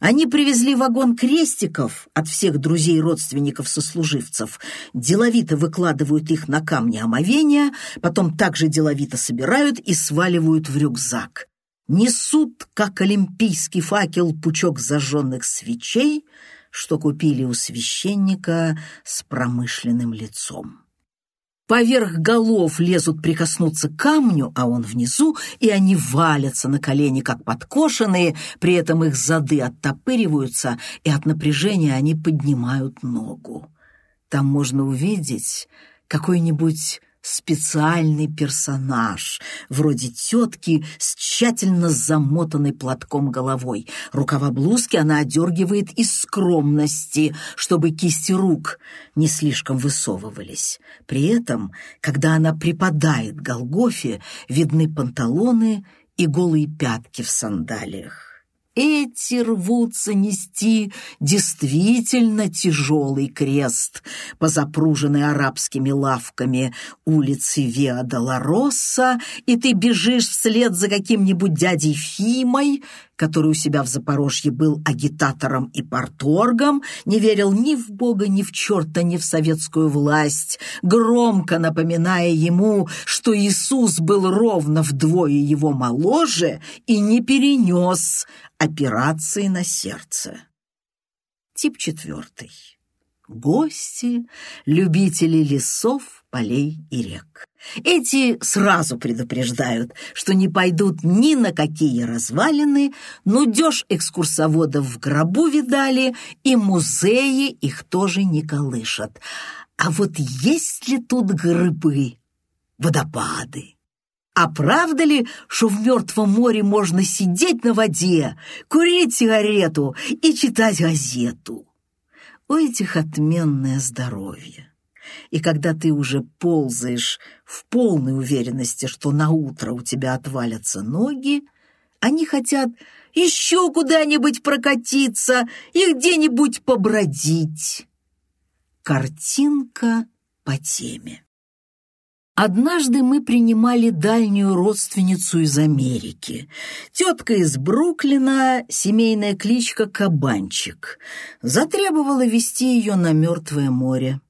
Они привезли вагон крестиков от всех друзей, родственников, сослуживцев, деловито выкладывают их на камни омовения, потом также деловито собирают и сваливают в рюкзак. Несут, как олимпийский факел, пучок зажженных свечей — что купили у священника с промышленным лицом. Поверх голов лезут прикоснуться к камню, а он внизу, и они валятся на колени, как подкошенные, при этом их зады оттопыриваются, и от напряжения они поднимают ногу. Там можно увидеть какой-нибудь специальный персонаж, вроде тетки с тщательно замотанной платком головой. Рукава блузки она одергивает из скромности, чтобы кисти рук не слишком высовывались. При этом, когда она припадает к Голгофе, видны панталоны и голые пятки в сандалиях. Эти рвутся нести действительно тяжелый крест по запруженной арабскими лавками улице Виа-Долороса, и ты бежишь вслед за каким-нибудь дядей Фимой, который у себя в Запорожье был агитатором и порторгом, не верил ни в Бога, ни в черта, ни в советскую власть, громко напоминая ему, что Иисус был ровно вдвое его моложе и не перенес операции на сердце. Тип четвертый. Гости, любители лесов полей и рек. Эти сразу предупреждают, что не пойдут ни на какие развалины, но дёж экскурсоводов в гробу видали, и музеи их тоже не колышат. А вот есть ли тут грибы, водопады? А правда ли, что в Мертвом море можно сидеть на воде, курить сигарету и читать газету? У этих отменное здоровье. И когда ты уже ползаешь в полной уверенности, что на утро у тебя отвалятся ноги, они хотят еще куда-нибудь прокатиться и где-нибудь побродить. Картинка по теме. Однажды мы принимали дальнюю родственницу из Америки. Тетка из Бруклина, семейная кличка Кабанчик, затребовала вести ее на Мертвое море.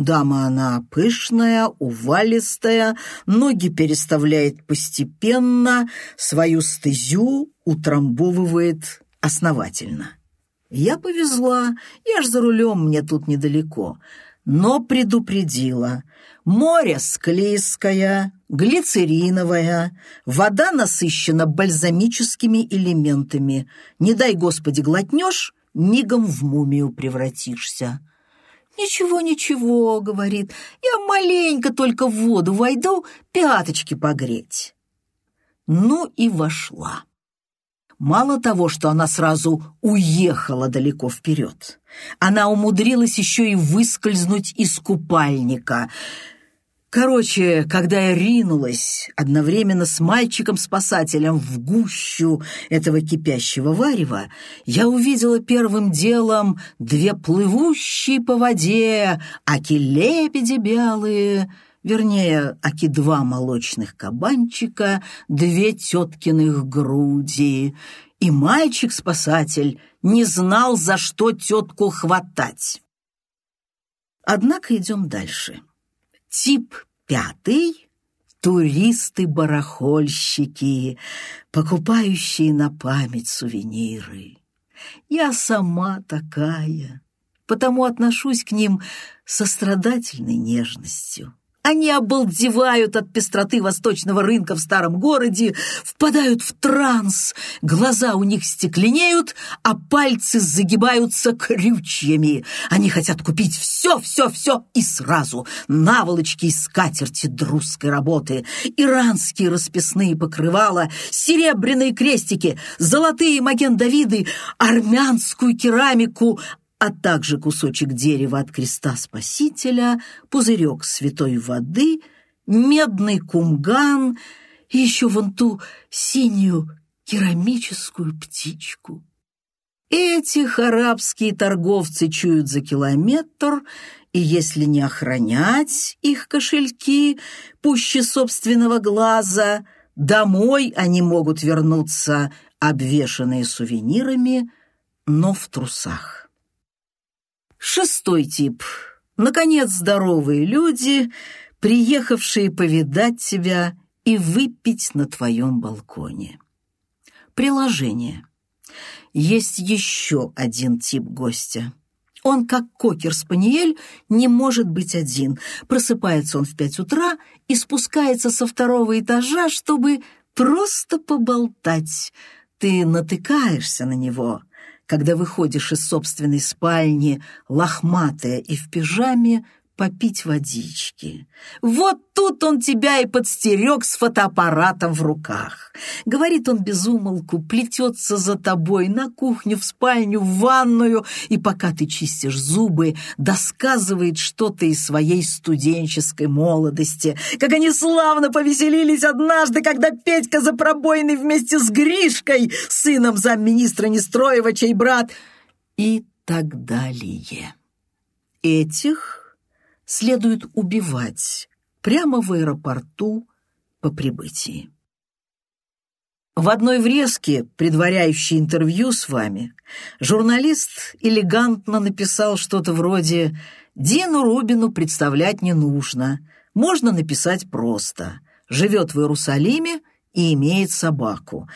Дама она пышная, увалистая, ноги переставляет постепенно, свою стезю утрамбовывает основательно. Я повезла, я ж за рулем, мне тут недалеко, но предупредила. Море склизкое, глицериновое, вода насыщена бальзамическими элементами. Не дай, Господи, глотнешь, мигом в мумию превратишься. «Ничего, ничего», — говорит, — «я маленько только в воду войду, пяточки погреть». Ну и вошла. Мало того, что она сразу уехала далеко вперед, она умудрилась еще и выскользнуть из купальника — Короче, когда я ринулась одновременно с мальчиком-спасателем в гущу этого кипящего варева, я увидела первым делом две плывущие по воде аки-лебеди белые, вернее, аки-два молочных кабанчика, две теткиных груди, и мальчик-спасатель не знал, за что тетку хватать. Однако идем дальше. Тип пятый — туристы-барахольщики, покупающие на память сувениры. Я сама такая, потому отношусь к ним со страдательной нежностью. Они обалдевают от пестроты восточного рынка в старом городе, впадают в транс, глаза у них стекленеют, а пальцы загибаются крючьями. Они хотят купить все, все, все и сразу. Наволочки и скатерти друзской работы, иранские расписные покрывала, серебряные крестики, золотые маген-давиды, армянскую керамику, а также кусочек дерева от креста Спасителя, пузырек святой воды, медный кумган и еще вон ту синюю керамическую птичку. Этих арабские торговцы чуют за километр, и если не охранять их кошельки пуще собственного глаза, домой они могут вернуться, обвешанные сувенирами, но в трусах. Шестой тип. Наконец, здоровые люди, приехавшие повидать тебя и выпить на твоем балконе. Приложение. Есть еще один тип гостя. Он, как кокер-спаниель, не может быть один. Просыпается он в пять утра и спускается со второго этажа, чтобы просто поболтать. Ты натыкаешься на него, когда выходишь из собственной спальни, лохматая и в пижаме, попить водички. Вот тут он тебя и подстерег с фотоаппаратом в руках. Говорит он без умолку, плетется за тобой на кухню, в спальню, в ванную, и пока ты чистишь зубы, досказывает что-то из своей студенческой молодости, как они славно повеселились однажды, когда Петька за пробойный вместе с Гришкой, сыном замминистра Нестроева, чей брат, и так далее. Этих следует убивать прямо в аэропорту по прибытии. В одной врезке, предваряющей интервью с вами, журналист элегантно написал что-то вроде «Дину Рубину представлять не нужно, можно написать просто. Живет в Иерусалиме и имеет собаку.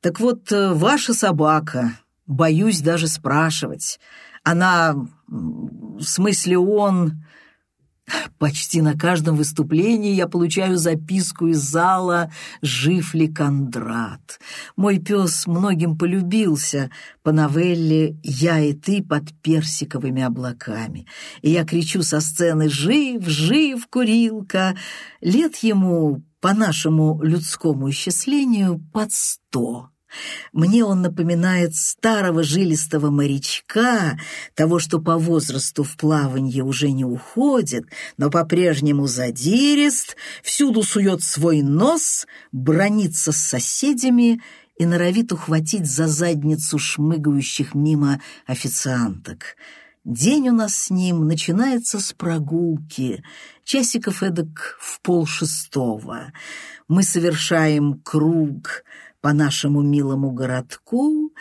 Так вот, э, ваша собака, боюсь даже спрашивать, она, в смысле он, Почти на каждом выступлении я получаю записку из зала «Жив ли Кондрат?». Мой пес многим полюбился по новелле «Я и ты под персиковыми облаками». И я кричу со сцены «Жив, жив, курилка!». Лет ему, по нашему людскому исчислению, под сто. Мне он напоминает старого жилистого морячка, того, что по возрасту в плаванье уже не уходит, но по-прежнему задирист, всюду сует свой нос, бронится с соседями и норовит ухватить за задницу шмыгающих мимо официанток. День у нас с ним начинается с прогулки, часиков эдак в полшестого. Мы совершаем круг — по нашему милому городку,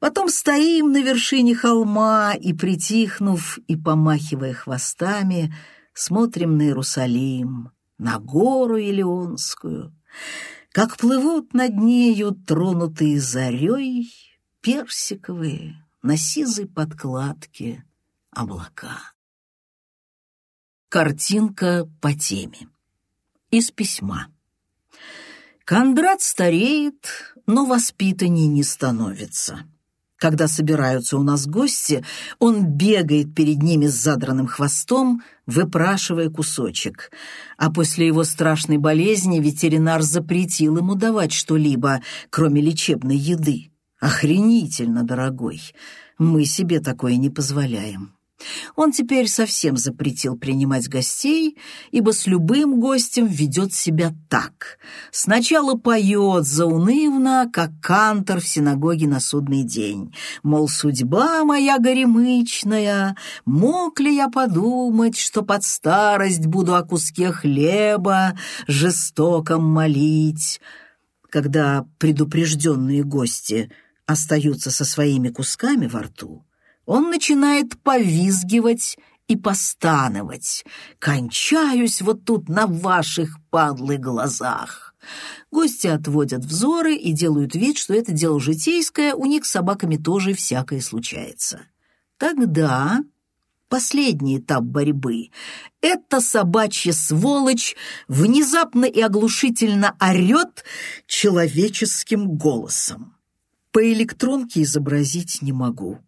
потом стоим на вершине холма и, притихнув и помахивая хвостами, смотрим на Иерусалим, на гору Илионскую, как плывут над нею тронутые зарей персиковые на сизой подкладке облака. Картинка по теме. Из письма. Кондрат стареет, но воспитанней не становится. Когда собираются у нас гости, он бегает перед ними с задранным хвостом, выпрашивая кусочек. А после его страшной болезни ветеринар запретил ему давать что-либо, кроме лечебной еды. Охренительно, дорогой. Мы себе такое не позволяем. Он теперь совсем запретил принимать гостей, ибо с любым гостем ведет себя так. Сначала поет заунывно, как кантор в синагоге на судный день. Мол, судьба моя горемычная, мог ли я подумать, что под старость буду о куске хлеба жестоко молить? Когда предупрежденные гости остаются со своими кусками во рту, он начинает повизгивать и постановать. «Кончаюсь вот тут на ваших падлых глазах!» Гости отводят взоры и делают вид, что это дело житейское, у них с собаками тоже всякое случается. Тогда последний этап борьбы. Эта собачья сволочь внезапно и оглушительно орет человеческим голосом. По электронке изобразить не могу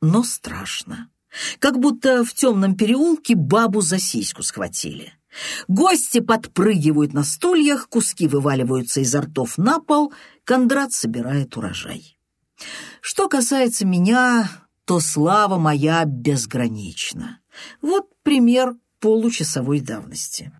но страшно. Как будто в темном переулке бабу за сиську схватили. Гости подпрыгивают на стульях, куски вываливаются изо ртов на пол, Кондрат собирает урожай. Что касается меня, то слава моя безгранична. Вот пример получасовой давности.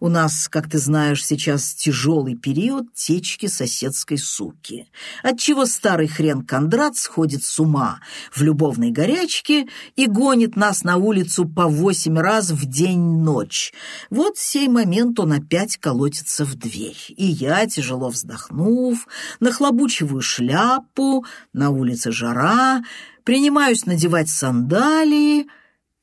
У нас, как ты знаешь, сейчас тяжелый период течки соседской суки, отчего старый хрен Кондрат сходит с ума в любовной горячке и гонит нас на улицу по восемь раз в день-ночь. Вот в сей момент он опять колотится в дверь, и я, тяжело вздохнув, нахлобучиваю шляпу, на улице жара, принимаюсь надевать сандалии —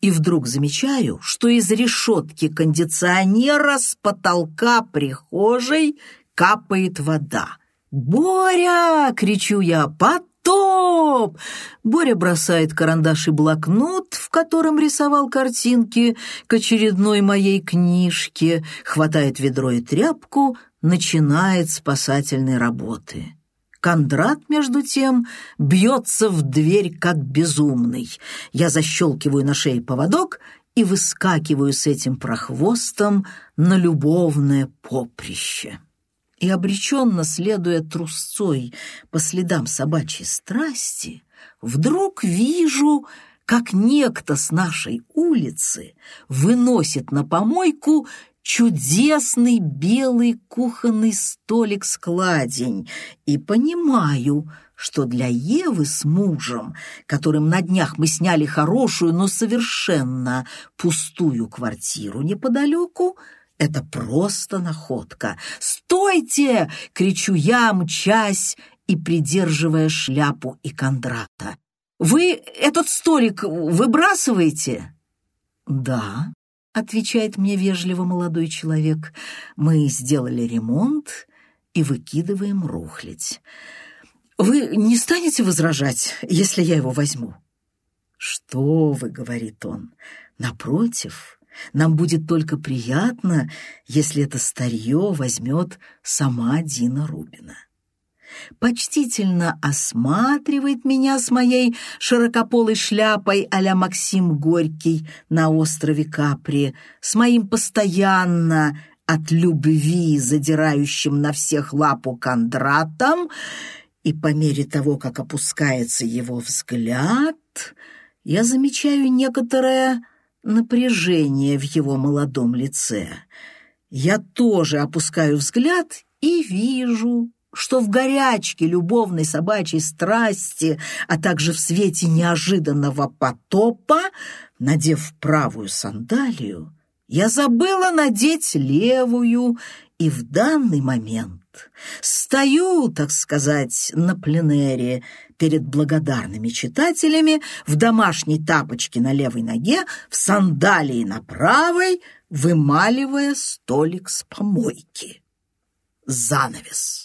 и вдруг замечаю, что из решетки кондиционера с потолка прихожей капает вода. «Боря!» — кричу я. «Потоп!» Боря бросает карандаш и блокнот, в котором рисовал картинки, к очередной моей книжке, хватает ведро и тряпку, начинает спасательной работы. Кондрат, между тем, бьется в дверь как безумный. Я защелкиваю на шее поводок и выскакиваю с этим прохвостом на любовное поприще. И обреченно следуя трусцой по следам собачьей страсти, вдруг вижу, как некто с нашей улицы выносит на помойку чудесный белый кухонный столик-складень и понимаю, что для Евы с мужем, которым на днях мы сняли хорошую, но совершенно пустую квартиру неподалеку, это просто находка. «Стойте!» — кричу я, мчась и придерживая шляпу и Кондрата. «Вы этот столик выбрасываете?» «Да», — отвечает мне вежливо молодой человек. «Мы сделали ремонт и выкидываем рухлядь. Вы не станете возражать, если я его возьму?» «Что вы», — говорит он, — «напротив, Нам будет только приятно, если это старье возьмет сама Дина Рубина. Почтительно осматривает меня с моей широкополой шляпой а Максим Горький на острове Капри, с моим постоянно от любви задирающим на всех лапу Кондратом, и по мере того, как опускается его взгляд, я замечаю некоторое напряжение в его молодом лице. Я тоже опускаю взгляд и вижу, что в горячке любовной собачьей страсти, а также в свете неожиданного потопа, надев правую сандалию, я забыла надеть левую, и в данный момент стою, так сказать, на пленэре перед благодарными читателями в домашней тапочке на левой ноге, в сандалии на правой, вымаливая столик с помойки. Занавес.